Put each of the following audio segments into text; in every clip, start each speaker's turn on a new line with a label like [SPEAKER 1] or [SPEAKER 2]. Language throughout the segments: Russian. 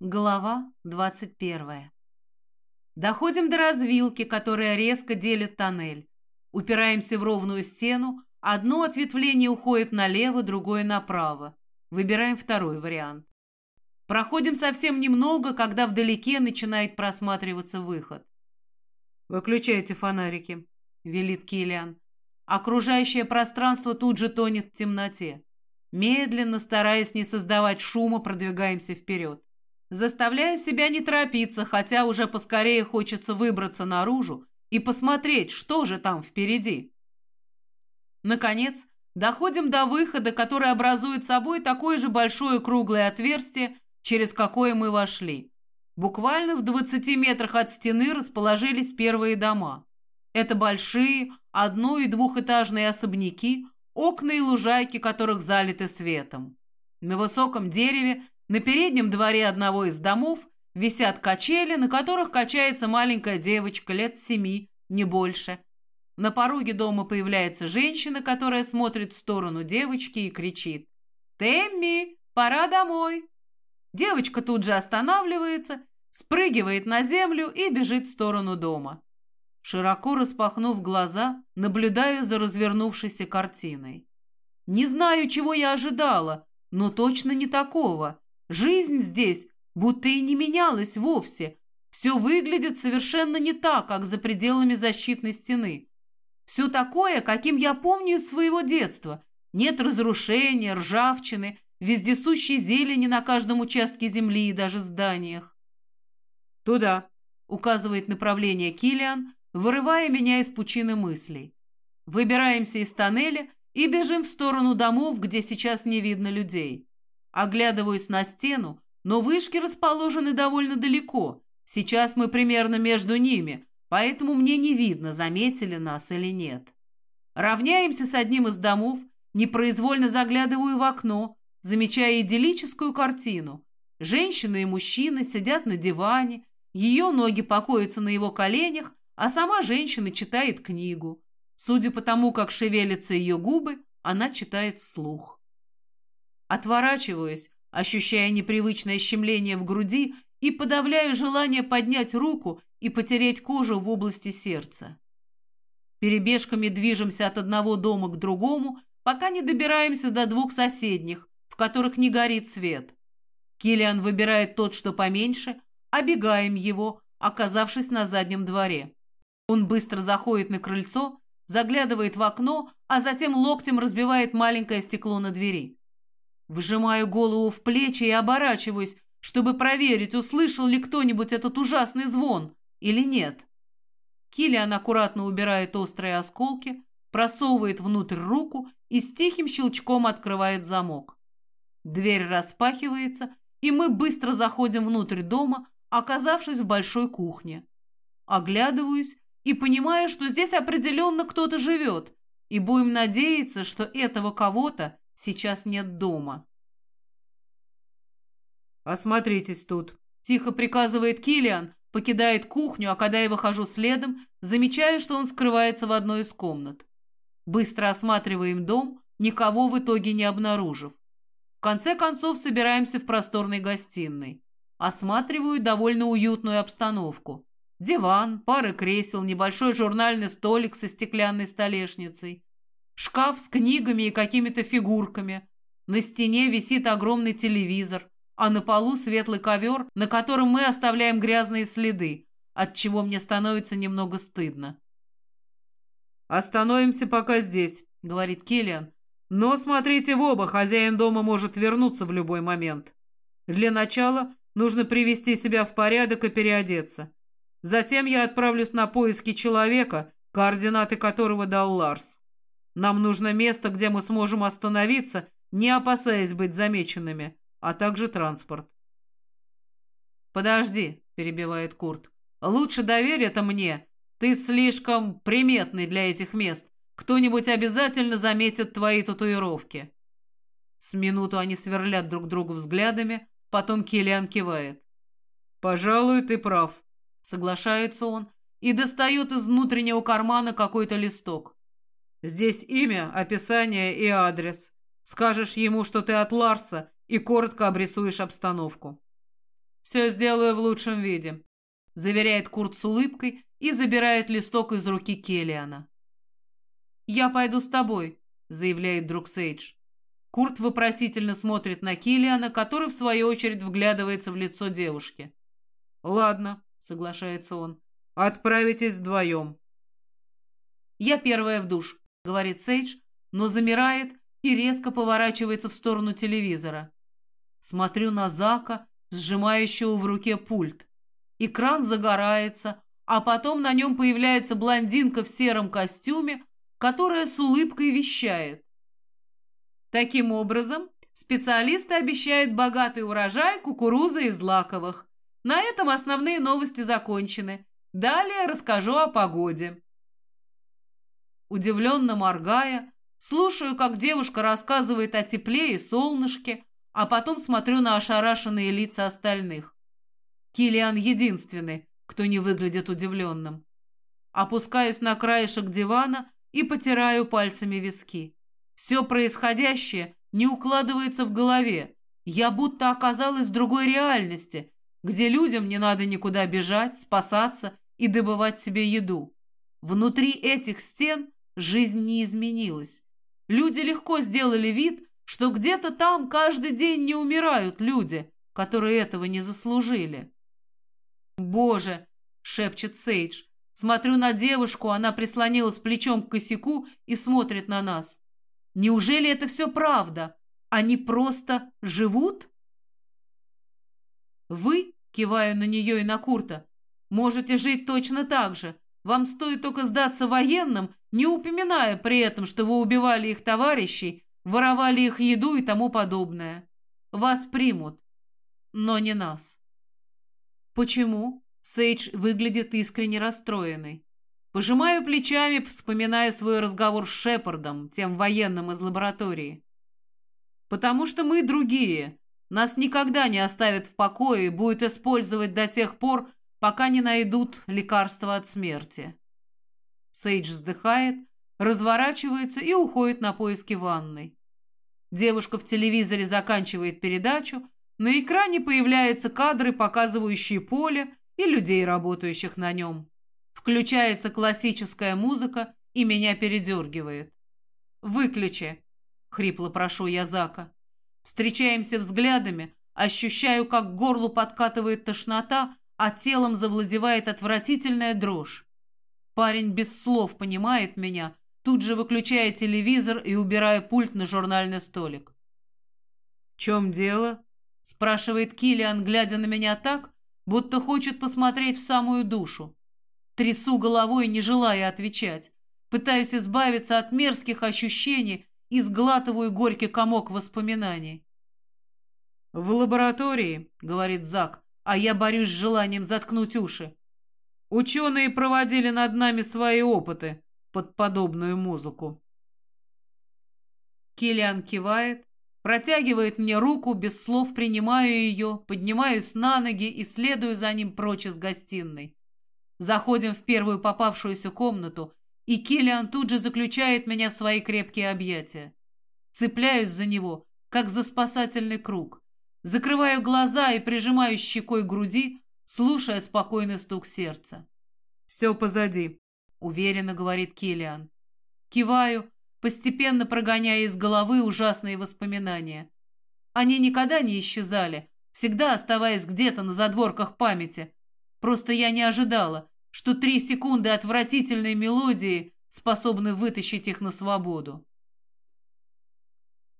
[SPEAKER 1] Глава двадцать первая. Доходим до развилки, которая резко делит тоннель. Упираемся в ровную стену, одно ответвление уходит налево, другое направо. Выбираем второй вариант. Проходим совсем немного, когда вдалеке начинает просматриваться выход. «Выключайте фонарики», — велит Киллиан. Окружающее пространство тут же тонет в темноте. Медленно, стараясь не создавать шума, продвигаемся вперед. Заставляю себя не торопиться, хотя уже поскорее хочется выбраться наружу и посмотреть, что же там впереди. Наконец, доходим до выхода, который образует собой такое же большое круглое отверстие, через какое мы вошли. Буквально в 20 метрах от стены расположились первые дома. Это большие, одно- и двухэтажные особняки, окна и лужайки которых залиты светом. На высоком дереве на переднем дворе одного из домов висят качели, на которых качается маленькая девочка лет семи, не больше. На пороге дома появляется женщина, которая смотрит в сторону девочки и кричит «Темми, пора домой!». Девочка тут же останавливается, спрыгивает на землю и бежит в сторону дома. Широко распахнув глаза, наблюдаю за развернувшейся картиной. Не знаю, чего я ожидала, но точно не такого. Жизнь здесь будто и не менялась вовсе. Все выглядит совершенно не так, как за пределами защитной стены. Все такое, каким я помню из своего детства. Нет разрушения, ржавчины, вездесущей зелени на каждом участке земли и даже зданиях. «Туда», — указывает направление Килиан, вырывая меня из пучины мыслей. Выбираемся из тоннеля и бежим в сторону домов, где сейчас не видно людей. Оглядываюсь на стену, но вышки расположены довольно далеко. Сейчас мы примерно между ними, поэтому мне не видно, заметили нас или нет. Равняемся с одним из домов, непроизвольно заглядываю в окно, замечая идиллическую картину. Женщина и мужчина сидят на диване, ее ноги покоятся на его коленях, а сама женщина читает книгу. Судя по тому, как шевелятся ее губы, она читает вслух. Отворачиваюсь, ощущая непривычное щемление в груди и подавляю желание поднять руку и потереть кожу в области сердца. Перебежками движемся от одного дома к другому, пока не добираемся до двух соседних, в которых не горит свет. Килиан выбирает тот, что поменьше, обегаем его, оказавшись на заднем дворе. Он быстро заходит на крыльцо, заглядывает в окно, а затем локтем разбивает маленькое стекло на двери. Выжимаю голову в плечи и оборачиваюсь, чтобы проверить, услышал ли кто-нибудь этот ужасный звон или нет. Киллиан аккуратно убирает острые осколки, просовывает внутрь руку и с тихим щелчком открывает замок. Дверь распахивается, и мы быстро заходим внутрь дома, оказавшись в большой кухне. Оглядываюсь и понимаю, что здесь определенно кто-то живет, и будем надеяться, что этого кого-то Сейчас нет дома. «Осмотритесь тут», – тихо приказывает Килиан, покидает кухню, а когда я выхожу следом, замечаю, что он скрывается в одной из комнат. Быстро осматриваем дом, никого в итоге не обнаружив. В конце концов собираемся в просторной гостиной. Осматриваю довольно уютную обстановку. Диван, пара кресел, небольшой журнальный столик со стеклянной столешницей, Шкаф с книгами и какими-то фигурками. На стене висит огромный телевизор, а на полу светлый ковер, на котором мы оставляем грязные следы, от чего мне становится немного стыдно. «Остановимся пока здесь», — говорит Киллиан. «Но смотрите в оба, хозяин дома может вернуться в любой момент. Для начала нужно привести себя в порядок и переодеться. Затем я отправлюсь на поиски человека, координаты которого дал Ларс. Нам нужно место, где мы сможем остановиться, не опасаясь быть замеченными, а также транспорт. «Подожди», — перебивает Курт. «Лучше доверь это мне. Ты слишком приметный для этих мест. Кто-нибудь обязательно заметит твои татуировки». С минуту они сверлят друг друга взглядами, потом Киллиан кивает. «Пожалуй, ты прав», — соглашается он и достает из внутреннего кармана какой-то листок. Здесь имя, описание и адрес. Скажешь ему, что ты от Ларса, и коротко обрисуешь обстановку. Все сделаю в лучшем виде», — заверяет Курт с улыбкой и забирает листок из руки Келлиана. «Я пойду с тобой», — заявляет друг Сейдж. Курт вопросительно смотрит на Киллиана, который, в свою очередь, вглядывается в лицо девушки. «Ладно», — соглашается он, — «отправитесь вдвоем». «Я первая в душ», — говорит Сейдж, но замирает и резко поворачивается в сторону телевизора. Смотрю на Зака, сжимающего в руке пульт. Экран загорается, а потом на нем появляется блондинка в сером костюме, которая с улыбкой вещает. Таким образом, специалисты обещают богатый урожай кукурузы и злаковых. На этом основные новости закончены. Далее расскажу о погоде. Удивленно моргая, слушаю, как девушка рассказывает о тепле и солнышке, а потом смотрю на ошарашенные лица остальных. Килиан единственный, кто не выглядит удивленным. Опускаюсь на краешек дивана и потираю пальцами виски. Все происходящее не укладывается в голове. Я будто оказалась в другой реальности, где людям не надо никуда бежать, спасаться и добывать себе еду. Внутри этих стен жизнь не изменилась. Люди легко сделали вид, что где-то там каждый день не умирают люди, которые этого не заслужили. «Боже!» — шепчет Сейдж. Смотрю на девушку, она прислонилась плечом к косяку и смотрит на нас. Неужели это все правда? Они просто живут? Вы, киваю на нее и на Курта, можете жить точно так же. Вам стоит только сдаться военным, не упоминая при этом, что вы убивали их товарищей, воровали их еду и тому подобное. Вас примут, но не нас. Почему? Сейдж выглядит искренне расстроенной. Пожимаю плечами, вспоминая свой разговор с Шепардом, тем военным из лаборатории. Потому что мы другие. Нас никогда не оставят в покое и будут использовать до тех пор, пока не найдут лекарства от смерти. Сейдж вздыхает, разворачивается и уходит на поиски ванной. Девушка в телевизоре заканчивает передачу, на экране появляются кадры, показывающие поле и людей, работающих на нем. Включается классическая музыка, и меня передергивает. «Выключи!» — хрипло прошу я Зака. Встречаемся взглядами, ощущаю, как к горлу подкатывает тошнота, а телом завладевает отвратительная дрожь. Парень без слов понимает меня, тут же выключая телевизор и убирая пульт на журнальный столик. «В чем дело?» — спрашивает Килиан, глядя на меня так, будто хочет посмотреть в самую душу. Трясу головой, не желая отвечать. Пытаюсь избавиться от мерзких ощущений и сглатываю горький комок воспоминаний. «В лаборатории», — говорит Зак, а я борюсь с желанием заткнуть уши. «Ученые проводили над нами свои опыты под подобную музыку». Киллиан кивает, протягивает мне руку, без слов принимаю ее, поднимаюсь на ноги и следую за ним прочь из гостиной. Заходим в первую попавшуюся комнату, и Киллиан тут же заключает меня в свои крепкие объятия. Цепляюсь за него, как за спасательный круг. Закрываю глаза и прижимаю щекой груди, слушая спокойный стук сердца. «Все позади», — уверенно говорит Киллиан. Киваю, постепенно прогоняя из головы ужасные воспоминания. Они никогда не исчезали, всегда оставаясь где-то на задворках памяти, Просто я не ожидала, что три секунды отвратительной мелодии способны вытащить их на свободу.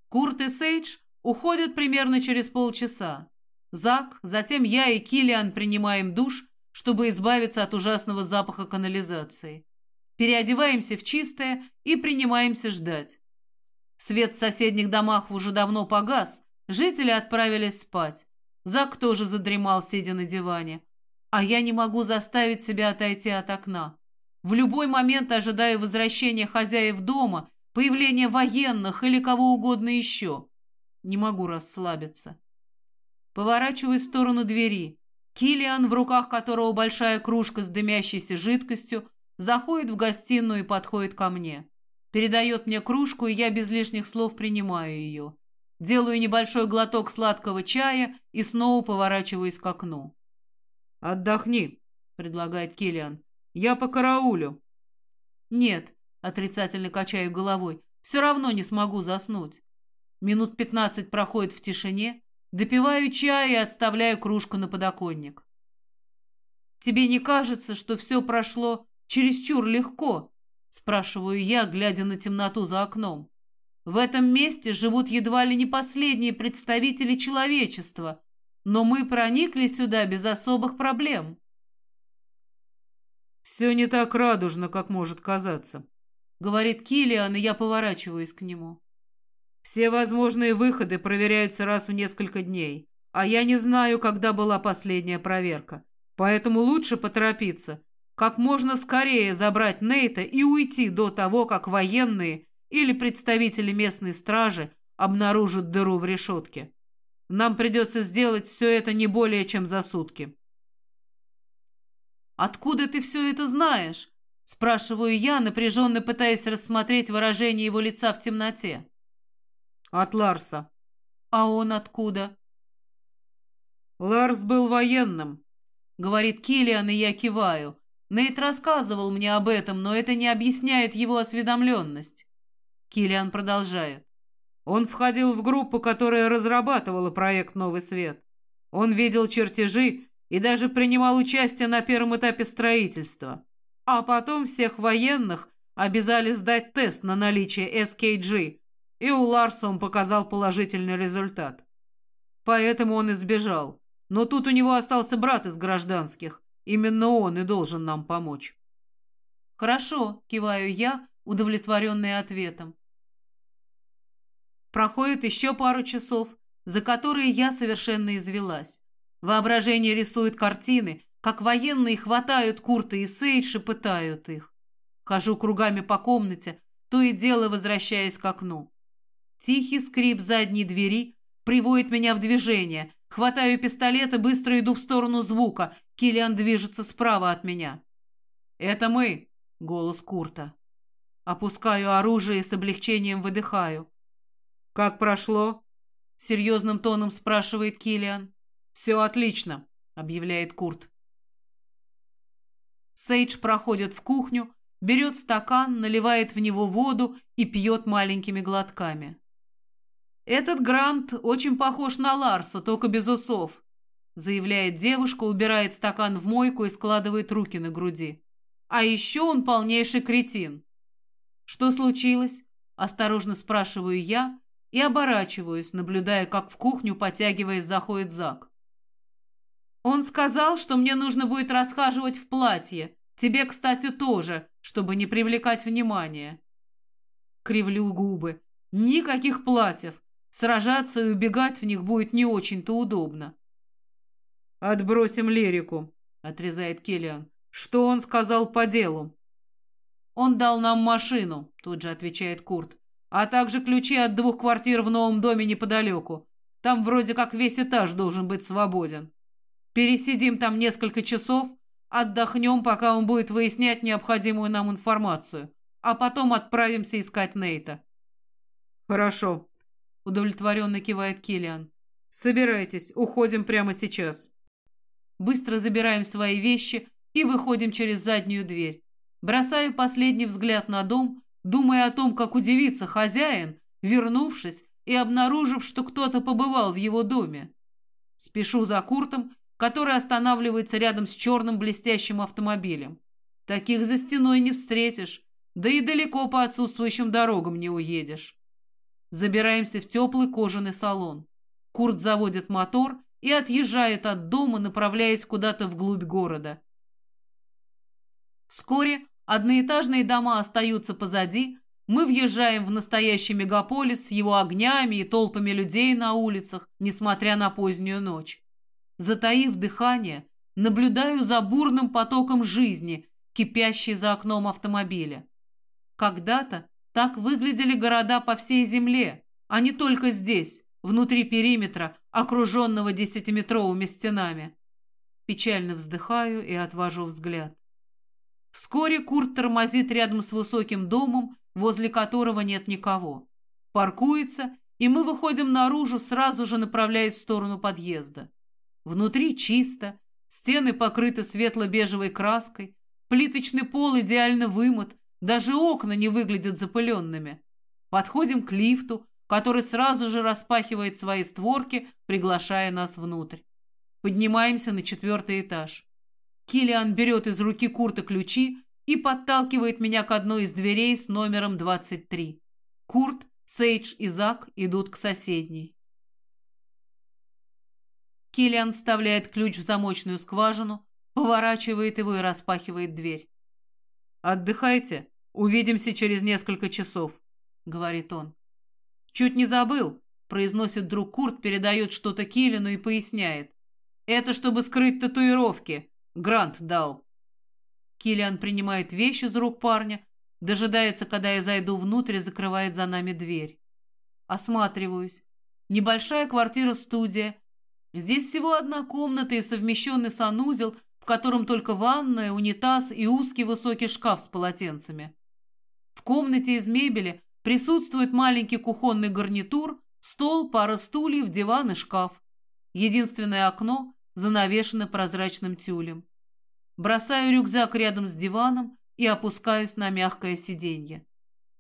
[SPEAKER 1] Курт и Сейдж уходят примерно через полчаса. Зак, затем я и Килиан принимаем душ, чтобы избавиться от ужасного запаха канализации. Переодеваемся в чистое и принимаемся ждать. Свет в соседних домах уже давно погас, жители отправились спать. Зак тоже задремал, сидя на диване а я не могу заставить себя отойти от окна. В любой момент ожидаю возвращения хозяев дома, появления военных или кого угодно еще. Не могу расслабиться. Поворачиваю в сторону двери. Килиан, в руках которого большая кружка с дымящейся жидкостью, заходит в гостиную и подходит ко мне. Передает мне кружку, и я без лишних слов принимаю ее. делаю небольшой глоток сладкого чая и снова поворачиваюсь к окну.
[SPEAKER 2] «Отдохни», — предлагает Киллиан. «Я по караулю».
[SPEAKER 1] «Нет», — отрицательно качаю головой, — «все равно не смогу заснуть». Минут пятнадцать проходит в тишине, допиваю чай и отставляю кружку на подоконник. «Тебе не кажется, что все прошло чересчур легко?» — спрашиваю я, глядя на темноту за окном. «В этом месте живут едва ли не последние представители человечества, но мы проникли сюда без особых проблем».
[SPEAKER 2] «Все не так радужно, как может казаться», — говорит Килиан, и я поворачиваюсь к нему. «Все возможные выходы проверяются раз в несколько дней, а я не знаю, когда была последняя проверка, поэтому лучше поторопиться, как можно скорее забрать Нейта и уйти до того, как военные или представители местной стражи обнаружат дыру в решетке. Нам придется сделать все это не более чем за сутки».
[SPEAKER 1] «Откуда ты все это знаешь?» – спрашиваю я, напряженно пытаясь рассмотреть выражение его лица в темноте.
[SPEAKER 2] «От Ларса».
[SPEAKER 1] «А он откуда?»
[SPEAKER 2] «Ларс был военным», —
[SPEAKER 1] говорит Киллиан, и я киваю. Нейт рассказывал мне об этом, но это не объясняет его осведомленность. Киллиан продолжает.
[SPEAKER 2] Он входил в группу, которая разрабатывала проект «Новый свет». Он видел чертежи и даже принимал участие на первом этапе строительства. А потом всех военных обязали сдать тест на наличие SKG, и у Ларса он показал положительный результат. Поэтому он избежал. Но тут у него остался брат из гражданских. Именно он и должен нам помочь.
[SPEAKER 1] «Хорошо», — киваю я, удовлетворенная ответом. Проходит еще пару часов, за которые я совершенно извелась. Воображение рисует картины, как военные хватают Курта и Сейдж и пытают их. Хожу кругами по комнате, то и дело возвращаясь к окну. Тихий скрип задней двери приводит меня в движение. Хватаю пистолет и быстро иду в сторону звука. Киллиан движется справа от меня. «Это мы!» — голос Курта. Опускаю оружие и с облегчением выдыхаю.
[SPEAKER 2] «Как прошло?»
[SPEAKER 1] — серьезным тоном спрашивает Киллиан.
[SPEAKER 2] «Все отлично», — объявляет Курт.
[SPEAKER 1] Сейдж проходит в кухню, берет стакан, наливает в него воду и пьет маленькими глотками. «Этот Грант очень похож на Ларса, только без усов», заявляет девушка, убирает стакан в мойку и складывает руки на груди. «А еще он полнейший кретин». «Что случилось?» – осторожно спрашиваю я и оборачиваюсь, наблюдая, как в кухню, потягиваясь, заходит Зак. Он сказал, что мне нужно будет расхаживать в платье. Тебе, кстати, тоже, чтобы не привлекать внимания. Кривлю губы. Никаких платьев. Сражаться и убегать в них будет не очень-то удобно.
[SPEAKER 2] «Отбросим лирику», — отрезает Киллиан. «Что он сказал по делу?»
[SPEAKER 1] «Он дал нам машину», — тут же отвечает Курт. «А также ключи от двух квартир в новом доме неподалеку. Там вроде как весь этаж должен быть свободен. Пересидим там несколько часов, отдохнем, пока он будет выяснять необходимую нам информацию, а потом отправимся искать Нейта».
[SPEAKER 2] «Хорошо», — удовлетворенно кивает Киллиан. «Собирайтесь, уходим прямо сейчас».
[SPEAKER 1] Быстро забираем свои вещи и выходим через заднюю дверь. Бросаю последний взгляд на дом, думая о том, как удивится хозяин, вернувшись и обнаружив, что кто-то побывал в его доме. Спешу за Куртом который останавливается рядом с черным блестящим автомобилем. Таких за стеной не встретишь, да и далеко по отсутствующим дорогам не уедешь. Забираемся в теплый кожаный салон. Курт заводит мотор и отъезжает от дома, направляясь куда-то вглубь города. Вскоре одноэтажные дома остаются позади, мы въезжаем в настоящий мегаполис с его огнями и толпами людей на улицах, несмотря на позднюю ночь. Затаив дыхание, наблюдаю за бурным потоком жизни, кипящей за окном автомобиля. Когда-то так выглядели города по всей земле, а не только здесь, внутри периметра, окруженного десятиметровыми стенами. Печально вздыхаю и отвожу взгляд. Вскоре Курт тормозит рядом с высоким домом, возле которого нет никого. Паркуется и мы выходим наружу, сразу же направляясь в сторону подъезда. Внутри чисто, стены покрыты светло-бежевой краской, плиточный пол идеально вымыт, даже окна не выглядят запыленными. Подходим к лифту, который сразу же распахивает свои створки, приглашая нас внутрь. Поднимаемся на четвертый этаж. Килиан берет из руки Курта ключи и подталкивает меня к одной из дверей с номером 23. Курт, Сейдж и Зак идут к соседней. Килиан вставляет ключ в замочную скважину, поворачивает его и распахивает дверь. «Отдыхайте. Увидимся через несколько часов», — говорит он. «Чуть не забыл», — произносит друг Курт, передает что-то Киллину и поясняет. «Это чтобы скрыть татуировки. Грант дал». Киллиан принимает вещи из рук парня, дожидается, когда я зайду внутрь и закрывает за нами дверь. Осматриваюсь. Небольшая квартира-студия. Здесь всего одна комната и совмещенный санузел, в котором только ванная, унитаз и узкий высокий шкаф с полотенцами. В комнате из мебели присутствует маленький кухонный гарнитур, стол, пара стульев, диван и шкаф. Единственное окно занавешено прозрачным тюлем. Бросаю рюкзак рядом с диваном и опускаюсь на мягкое сиденье.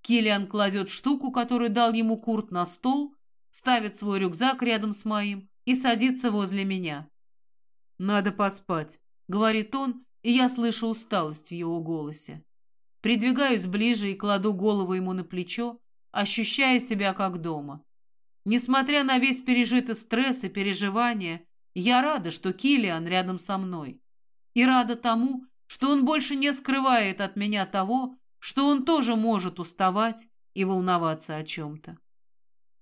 [SPEAKER 1] Киллиан кладет штуку, которую дал ему Курт, на стол, ставит свой рюкзак рядом с моим и садится возле меня. «Надо поспать», — говорит он, и я слышу усталость в его голосе. Придвигаюсь ближе и кладу голову ему на плечо, ощущая себя как дома. Несмотря на весь пережитый стресс и переживания, я рада, что Килиан рядом со мной. И рада тому, что он больше не скрывает от меня того, что он тоже может уставать и волноваться о чем-то.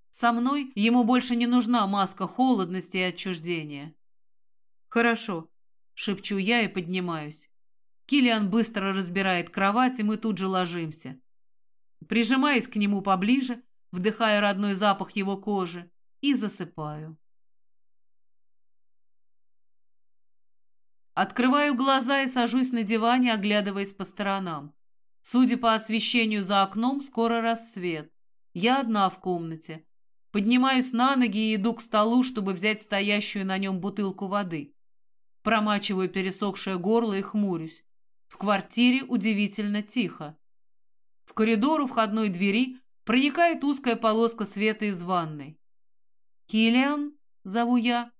[SPEAKER 1] Со мной ему больше не нужна маска холодности и отчуждения. «Хорошо», — шепчу я и поднимаюсь. Килиан быстро разбирает кровать, и мы тут же ложимся. Прижимаюсь к нему поближе, вдыхая родной запах его кожи, и засыпаю. Открываю глаза и сажусь на диване, оглядываясь по сторонам. Судя по освещению за окном, скоро рассвет. Я одна в комнате. Поднимаюсь на ноги и иду к столу, чтобы взять стоящую на нем бутылку воды. Промачиваю пересохшее горло и хмурюсь. В квартире удивительно тихо. В коридор у входной двери проникает узкая полоска света из ванной. «Киллиан?» — зову я.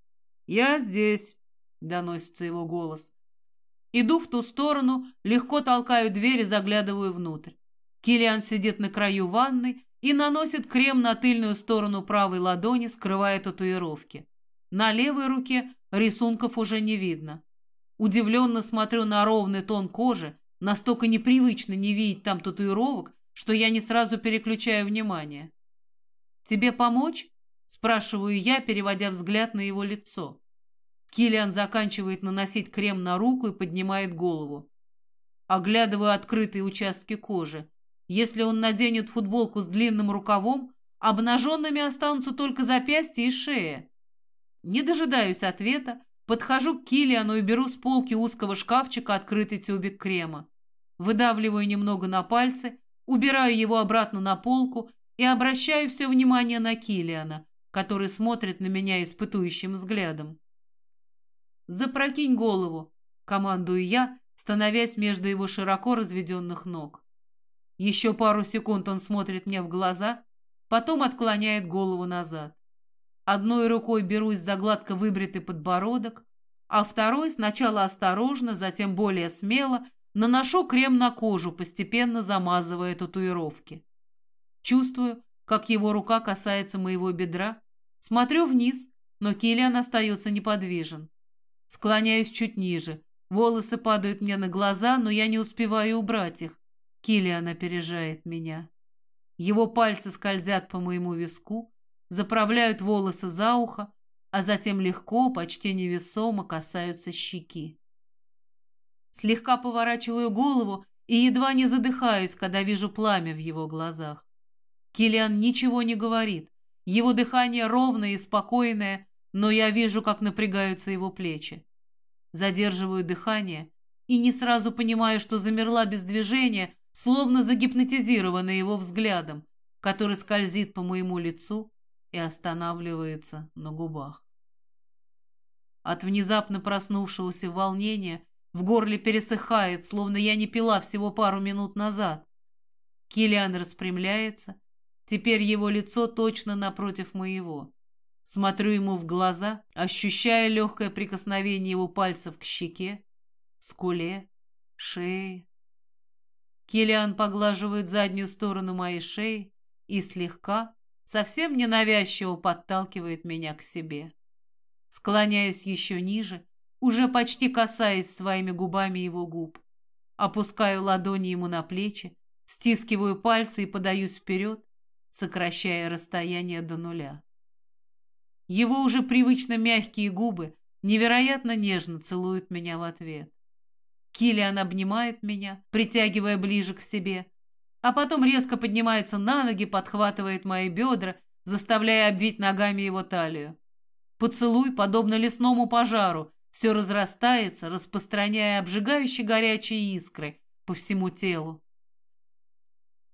[SPEAKER 1] «Я здесь», — доносится его голос. Иду в ту сторону, легко толкаю дверь и заглядываю внутрь. Киллиан сидит на краю ванны и наносит крем на тыльную сторону правой ладони, скрывая татуировки. На левой руке рисунков уже не видно. Удивленно смотрю на ровный тон кожи, настолько непривычно не видеть там татуировок, что я не сразу переключаю внимание. «Тебе помочь?» – спрашиваю я, переводя взгляд на его лицо. Килиан заканчивает наносить крем на руку и поднимает голову. Оглядываю открытые участки кожи. Если он наденет футболку с длинным рукавом, обнаженными останутся только запястья и шея. Не дожидаюсь ответа, Подхожу к Килиану и беру с полки узкого шкафчика открытый тюбик крема. Выдавливаю немного на пальцы, убираю его обратно на полку и обращаю все внимание на Килиана, который смотрит на меня испытующим взглядом. «Запрокинь голову», — командую я, становясь между его широко разведенных ног. Еще пару секунд он смотрит мне в глаза, потом отклоняет голову назад. Одной рукой берусь за гладко выбритый подбородок, а второй сначала осторожно, затем более смело наношу крем на кожу, постепенно замазывая татуировки. Чувствую, как его рука касается моего бедра. Смотрю вниз, но Киллиан остается неподвижен. Склоняюсь чуть ниже. Волосы падают мне на глаза, но я не успеваю убрать их. Киллиан опережает меня. Его пальцы скользят по моему виску, заправляют волосы за ухо, а затем легко, почти невесомо касаются щеки. Слегка поворачиваю голову и едва не задыхаюсь, когда вижу пламя в его глазах. Килиан ничего не говорит. Его дыхание ровное и спокойное, но я вижу, как напрягаются его плечи. Задерживаю дыхание и не сразу понимаю, что замерла без движения, словно загипнотизированная его взглядом, который скользит по моему лицу, и останавливается на губах. От внезапно проснувшегося волнения в горле пересыхает, словно я не пила всего пару минут назад. Килиан распрямляется. Теперь его лицо точно напротив моего. Смотрю ему в глаза, ощущая легкое прикосновение его пальцев к щеке, скуле, шее. Килиан поглаживает заднюю сторону моей шеи и слегка, совсем ненавязчиво подталкивает меня к себе. Склоняюсь еще ниже, уже почти касаясь своими губами его губ. Опускаю ладони ему на плечи, стискиваю пальцы и подаюсь вперед, сокращая расстояние до нуля. Его уже привычно мягкие губы невероятно нежно целуют меня в ответ. Килиан обнимает меня, притягивая ближе к себе, а потом резко поднимается на ноги, подхватывает мои бедра, заставляя обвить ногами его талию. Поцелуй, подобно лесному пожару, все разрастается, распространяя обжигающие горячие искры по всему телу.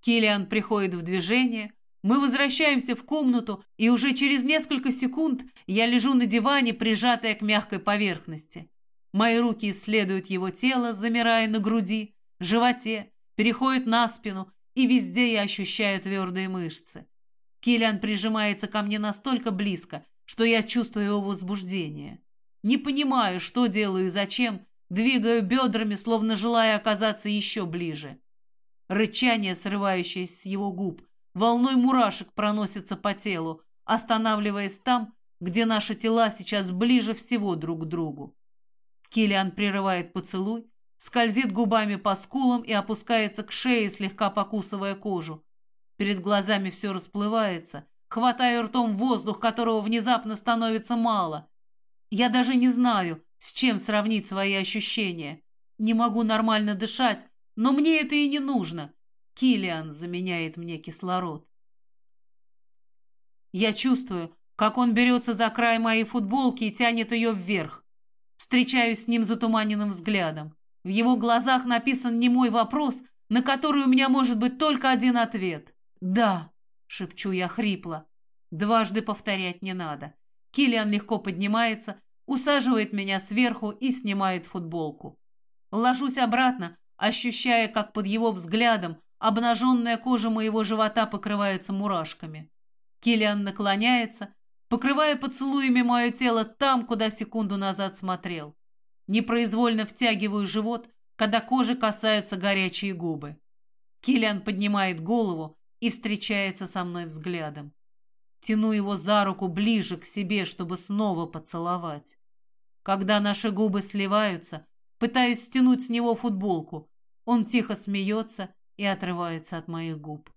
[SPEAKER 1] Килиан приходит в движение, мы возвращаемся в комнату, и уже через несколько секунд я лежу на диване, прижатая к мягкой поверхности. Мои руки исследуют его тело, замирая на груди, животе, переходят на спину, и везде я ощущаю твердые мышцы. Киллиан прижимается ко мне настолько близко, что я чувствую его возбуждение. Не понимаю, что делаю и зачем, двигаю бедрами, словно желая оказаться еще ближе. Рычание, срывающееся с его губ, волной мурашек проносится по телу, останавливаясь там, где наши тела сейчас ближе всего друг к другу. Килиан прерывает поцелуй, скользит губами по скулам и опускается к шее, слегка покусывая кожу. Перед глазами все расплывается, хватая ртом воздух, которого внезапно становится мало. Я даже не знаю, с чем сравнить свои ощущения. Не могу нормально дышать, но мне это и не нужно. Килиан заменяет мне кислород. Я чувствую, как он берется за край моей футболки и тянет ее вверх. Встречаюсь с ним затуманенным взглядом. В его глазах написан не мой вопрос, на который у меня может быть только один ответ. «Да», — шепчу я хрипло. Дважды повторять не надо. Килиан легко поднимается, усаживает меня сверху и снимает футболку. Ложусь обратно, ощущая, как под его взглядом Обнаженная кожа моего живота покрывается мурашками. Киллиан наклоняется, покрывая поцелуями мое тело там, куда секунду назад смотрел. Непроизвольно втягиваю живот, когда кожи касаются горячие губы. Киллиан поднимает голову и встречается со мной взглядом. Тяну его за руку ближе к себе, чтобы снова поцеловать. Когда наши губы сливаются, пытаюсь стянуть с него футболку. Он тихо смеется и отрывается от моих губ.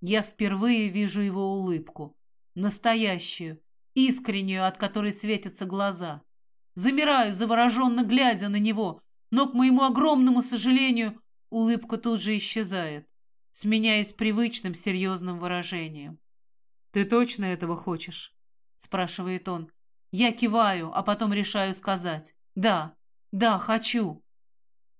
[SPEAKER 1] Я впервые вижу его улыбку. Настоящую, искреннюю, от которой светятся глаза. Замираю, завороженно глядя на него, но, к моему огромному сожалению, улыбка тут же исчезает, сменяясь привычным серьезным выражением. «Ты точно этого хочешь?» – спрашивает он. Я киваю, а потом решаю сказать. «Да, да, хочу».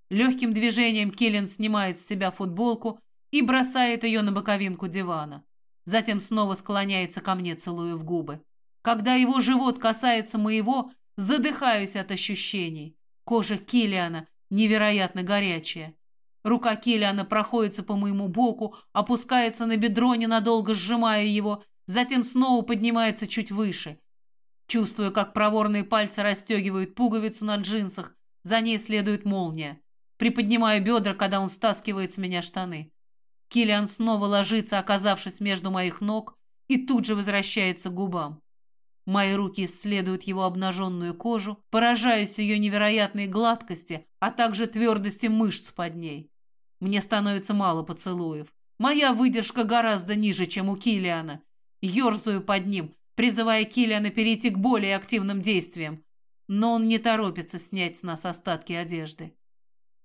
[SPEAKER 1] Легким движением Киллен снимает с себя футболку и бросает ее на боковинку дивана. Затем снова склоняется ко мне, целуя в губы. Когда его живот касается моего, задыхаюсь от ощущений. Кожа Киллиана невероятно горячая. Рука Киллиана проходится по моему боку, опускается на бедро, ненадолго сжимая его, затем снова поднимается чуть выше. Чувствую, как проворные пальцы расстегивают пуговицу на джинсах, за ней следует молния. Приподнимаю бедра, когда он стаскивает с меня штаны. Киллиан снова ложится, оказавшись между моих ног, и тут же возвращается к губам. Мои руки исследуют его обнаженную кожу, поражаясь ее невероятной гладкости, а также твердости мышц под ней. Мне становится мало поцелуев. Моя выдержка гораздо ниже, чем у Килиана. Ёрзаю под ним, призывая Килиана перейти к более активным действиям. Но он не торопится снять с нас остатки одежды.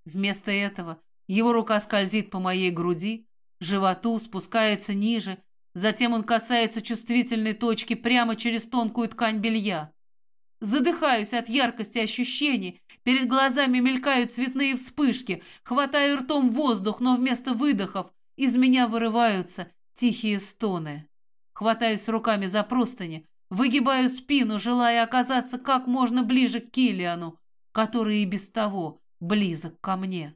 [SPEAKER 1] Вместо этого его рука скользит по моей груди, животу, спускается ниже, затем он касается чувствительной точки прямо через тонкую ткань белья. Задыхаюсь от яркости ощущений, перед глазами мелькают цветные вспышки, хватаю ртом воздух, но вместо выдохов из меня вырываются тихие стоны. хватаюсь руками за простыни, выгибаю спину, желая оказаться как можно ближе к Килиану, который и без того близок ко мне.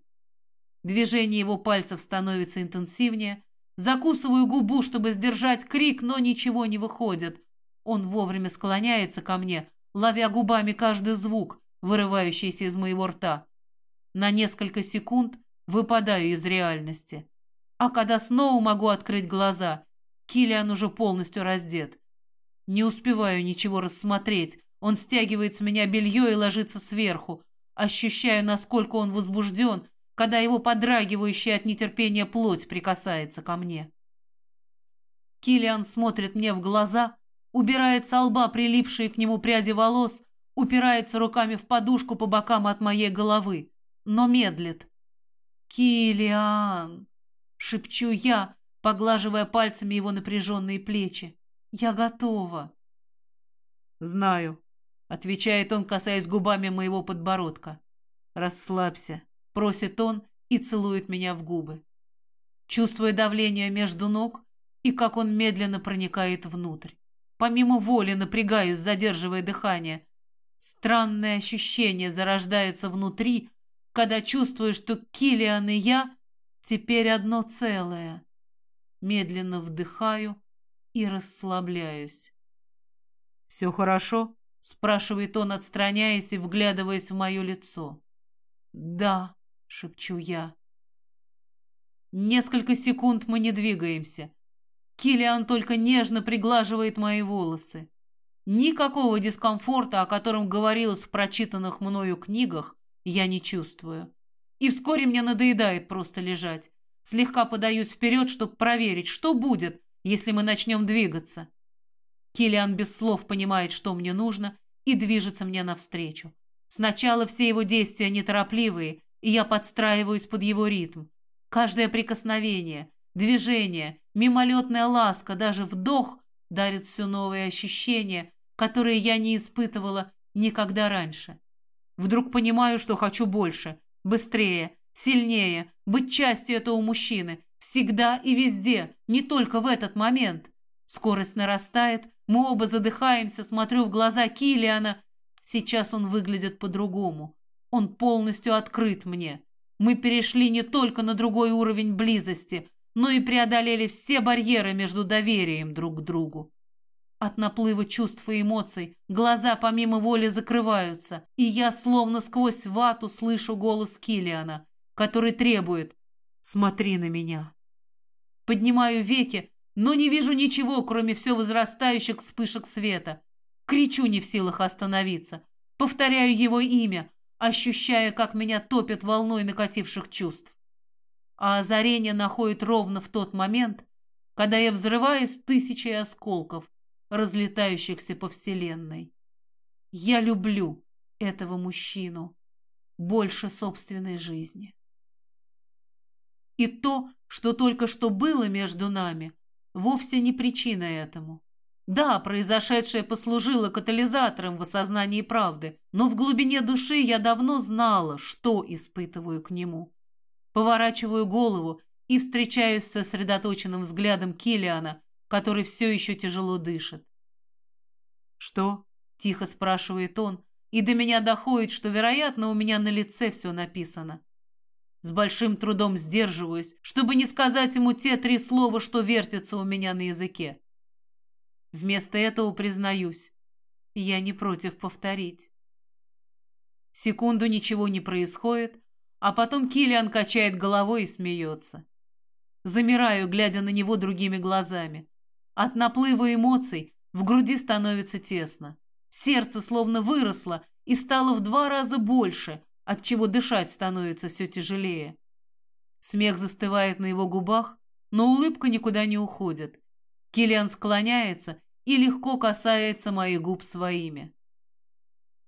[SPEAKER 1] Движение его пальцев становится интенсивнее, закусываю губу, чтобы сдержать крик, но ничего не выходит. Он вовремя склоняется ко мне, ловя губами каждый звук, вырывающийся из моего рта. На несколько секунд выпадаю из реальности. А когда снова могу открыть глаза, Килиан уже полностью раздет. Не успеваю ничего рассмотреть. Он стягивает с меня белье и ложится сверху. Ощущаю, насколько он возбужден, когда его подрагивающая от нетерпения плоть прикасается ко мне. Килиан смотрит мне в глаза, убирает со лба прилипшие к нему пряди волос, упирается руками в подушку по бокам от моей головы, но медлит. «Килиан!» — шепчу я, поглаживая пальцами его напряженные плечи. «Я готова!»
[SPEAKER 2] «Знаю», — отвечает он, касаясь губами моего подбородка. «Расслабься», — просит он и целует меня в губы. Чувствуя давление между ног и как он медленно проникает внутрь. Помимо воли напрягаюсь, задерживая дыхание. Странное ощущение зарождается внутри, когда чувствую, что Килиан и я теперь одно целое. Медленно вдыхаю и расслабляюсь. «Все хорошо?» — спрашивает он, отстраняясь и вглядываясь в мое лицо. «Да», — шепчу я. Несколько секунд мы не двигаемся. Килиан только нежно приглаживает мои волосы. Никакого дискомфорта, о котором говорилось в прочитанных мною книгах, я не чувствую. И вскоре мне надоедает просто лежать. Слегка подаюсь вперед, чтобы проверить, что будет, если мы начнем двигаться. Килиан без слов понимает, что мне нужно, и движется мне навстречу. Сначала все его действия неторопливые, и я подстраиваюсь под его ритм. Каждое прикосновение, движение, мимолетная ласка, даже вдох дарит все новые ощущения, которые я не испытывала никогда раньше. Вдруг понимаю, что хочу больше, быстрее, сильнее, быть частью этого мужчины, всегда и везде, не только в этот момент. Скорость нарастает, мы оба задыхаемся, смотрю в глаза Килиана. Сейчас он выглядит по-другому. Он полностью открыт мне. Мы перешли не только на другой уровень близости, но и преодолели все барьеры между доверием друг к другу. От наплыва чувств и эмоций глаза помимо воли закрываются, и я словно сквозь вату слышу голос Килиана, который требует «Смотри на меня». Поднимаю веки, но не вижу ничего, кроме все возрастающих вспышек света. Кричу не в силах остановиться. Повторяю его имя, ощущая, как меня топит волной накативших чувств. А озарение находит ровно в тот момент, когда я взрываюсь тысячей осколков, разлетающихся по вселенной. Я люблю этого мужчину больше собственной жизни. И то, что только что было между нами, вовсе не причина этому. Да, произошедшее послужило катализатором в осознании правды, но в глубине души я давно знала, что испытываю к нему. Поворачиваю голову и встречаюсь с сосредоточенным взглядом Килиана, который все еще тяжело дышит. «Что?» – тихо спрашивает он, и до меня доходит, что, вероятно, у меня на лице все написано. С большим трудом сдерживаюсь, чтобы не сказать ему те три слова, что вертятся у меня на языке. Вместо этого признаюсь, я не против повторить. Секунду ничего не происходит, а потом Килиан качает головой и смеется. Замираю, глядя на него другими глазами. От наплыва эмоций в груди становится тесно. Сердце словно выросло и стало в два раза больше, от чего дышать становится все тяжелее. Смех застывает на его губах, но улыбка никуда не уходит. Киллиан склоняется и легко касается моих губ своими.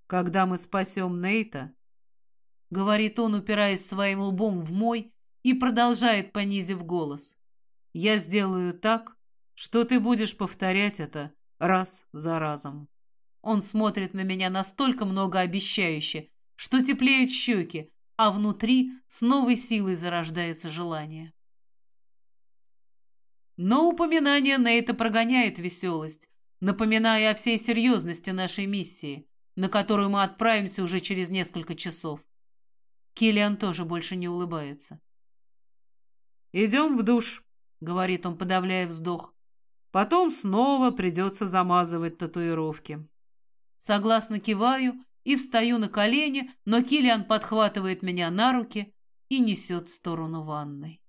[SPEAKER 2] «Когда мы спасем Нейта», — говорит он, упираясь своим лбом в мой и продолжает, понизив голос, «я сделаю так, что ты будешь повторять это раз за разом». Он смотрит на меня настолько многообещающе, что теплеют щеки, а внутри с новой силой зарождается желание.
[SPEAKER 1] Но упоминание Нейта прогоняет веселость, напоминая о всей серьезности нашей миссии, на которую мы отправимся уже через несколько часов. Киллиан тоже больше не улыбается.
[SPEAKER 2] «Идем в душ», — говорит он, подавляя вздох. «Потом снова придется замазывать татуировки».
[SPEAKER 1] Согласно киваю и встаю на колени, но Киллиан подхватывает меня на руки и несет в сторону ванной.